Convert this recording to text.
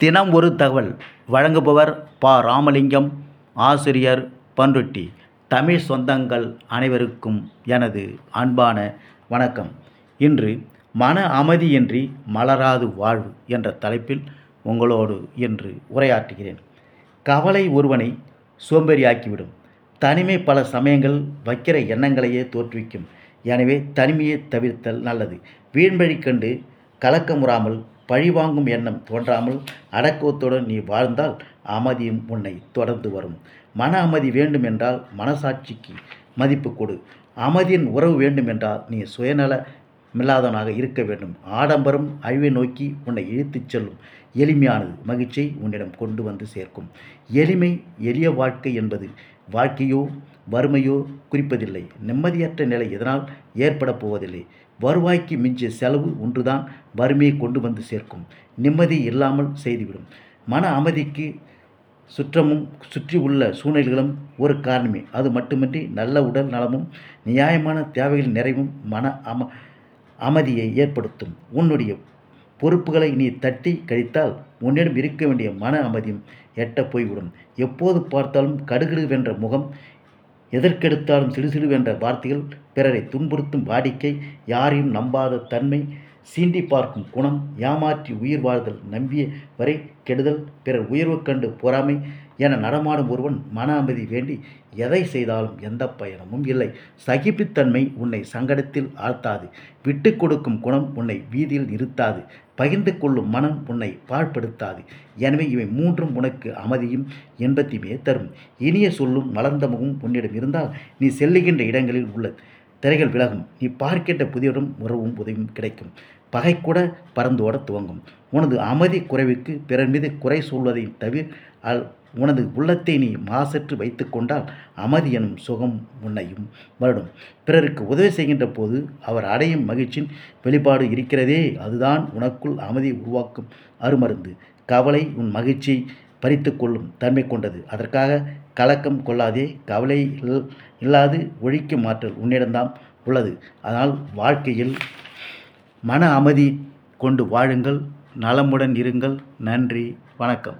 தினம் ஒரு தகவல். வழங்குபவர் பா. ராமலிங்கம் ஆசிரியர் பண்ருட்டி தமிழ் சொந்தங்கள் அனைவருக்கும் எனது அன்பான வணக்கம். இன்று மன அமைதியின்றி மலராது வாழ்வு என்ற தலைப்பில் உங்களோடு இன்று உரையாற்றுகிறேன். கவலை ஒருவனை சோம்பேறியாக்கிவிடும். தனிமை பல சமயங்கள் வைக்கிற எண்ணங்களையே தோற்றுவிக்கும். எனவே தனிமையை தவிர்த்தல் நல்லது. வீண்வழி கண்டு கலக்கமுறாமல் பழிவாங்கும் எண்ணம் தோன்றாமல் அடக்கத்துடன் நீ வாழ்ந்தால் அமைதியும் உன்னை தொடர்ந்து வரும். மன அமைதி வேண்டும் என்றால் மனசாட்சிக்கு மதிப்பு கொடு. அமைதியின் உறவு வேண்டும் என்றால் நீ சுயநல மில்லாதவனாக இருக்க வேண்டும். ஆடம்பரம் அழிவை நோக்கி உன்னை இழுத்துச் செல்லும். எளிமையானது மகிழ்ச்சியை உன்னிடம் கொண்டு வந்து சேர்க்கும். எளிமை எளிய வாழ்க்கை என்பது வாழ்க்கையோ வறுமையோ குறிப்பதில்லை. நிம்மதியற்ற நிலை எதனால் ஏற்பட போவதில்லை. வருவாய்க்கு மிஞ்சிய செலவு ஒன்றுதான் வறுமையை கொண்டு வந்து சேர்க்கும். நிம்மதி இல்லாமல் செய்துவிடும். மன அமைதிக்கு சுற்றமும் சுற்றி உள்ள சூழ்நிலைகளும் ஒரு காரணமே. அது மட்டுமின்றி நல்ல உடல் நலமும் நியாயமான தேவைகள் நிறைவும் மன அம அமைதியை ஏற்படுத்தும். உன்னுடைய பொறுப்புகளை நீ தட்டி கழித்தால் உன்னிடம் இருக்க வேண்டிய மன அமைதியும் எட்ட போய்விடும். எப்போது பார்த்தாலும் கடுகடு வென்ற முகம் எதற்கெடுத்தாலும் சிடுசிடுவென்ற வார்த்தைகள் பிறரை துன்புறுத்தும் வாடிக்கை யாரையும் நம்பாத தன்மை சீண்டி பார்க்கும் குணம் ஏமாற்றி உயிர் வாழ்தல் நம்பிய வரை கெடுதல் பிறர் உயர்வு கண்டு பொறாமை என நடமாடும் ஒருவன் மன அமைதி வேண்டி எதை செய்தாலும் எந்த பயணமும் இல்லை. சகிப்புத்தன்மை உன்னை சங்கடத்தில் ஆழ்த்தாது. விட்டு கொடுக்கும் குணம் உன்னை வீதியில் நிறுத்தாது. பகிர்ந்து கொள்ளும் மனம் உன்னை பாழ்படுத்தாது. எனவே இவை மூன்றும் உனக்கு அமைதியும் இன்பத்தையுமே தரும். இனிய சொல்லும் மலர்ந்த முகம் உன்னிடம் இருந்தால் நீ செல்லுகின்ற இடங்களில் உள்ள திரைகள் விலகும். நீ பார்க்கின்ற புதியவரும் உறவும் உதவியும் கிடைக்கும். பகை கூட பறந்தோட துவங்கும். உனது அமைதி குறைவுக்கு பிறர் மீது குறை சொல்வதை தவிர அல் உனது உள்ளத்தை நீ மாசற்று வைத்து கொண்டால் அமைதி எனும் சுகம் உன்னையும் வருடும் பிறருக்கு உதவி செய்கின்ற போது அவர் அடையும் மகிழ்ச்சியின் வெளிப்பாடு இருக்கிறதே. அதுதான் உனக்குள் அமைதி உருவாக்கும் அருமருந்து. கவலை உன் மகிழ்ச்சியை பறித்து கொள்ளும் தன்மை கொண்டது. அதற்காக கலக்கம் கொள்ளாதே கவலை இல்லாது ஒழிக்கும் ஆற்றல் உன்னிடம்தான் உள்ளது. அதனால் வாழ்க்கையில் மன அமைதி கொண்டு வாழுங்கள். நலமுடன் இருங்கள். நன்றி. வணக்கம்.